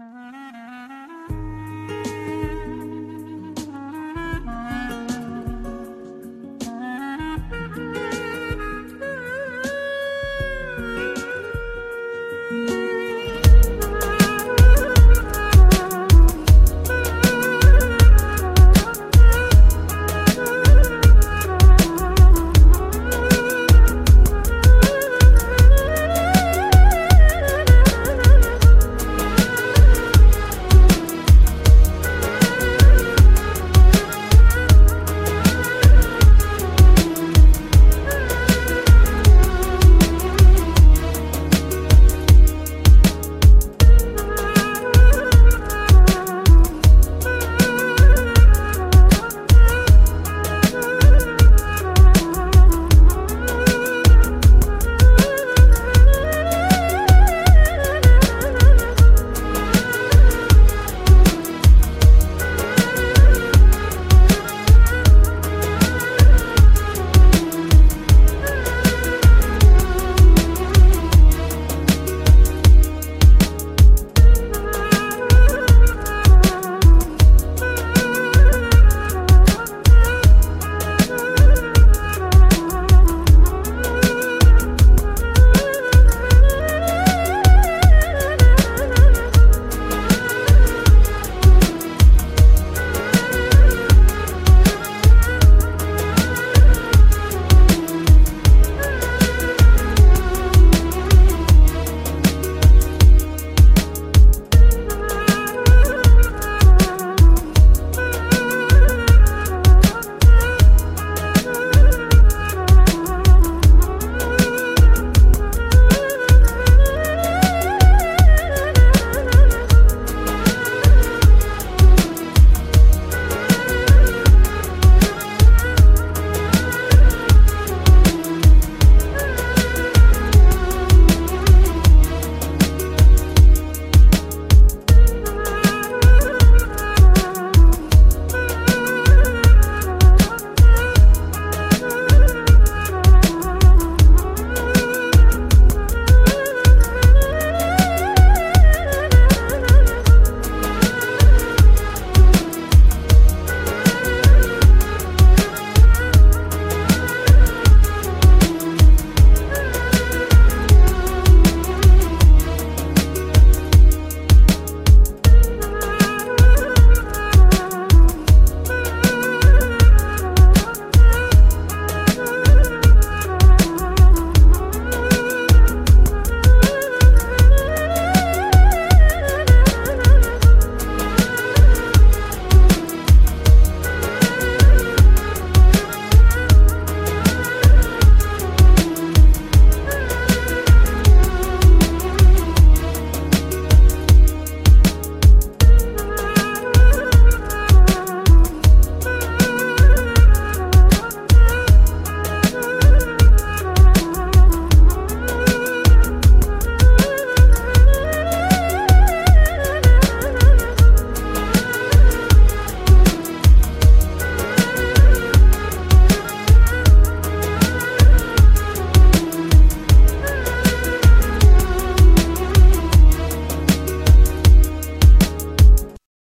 Mm-hmm.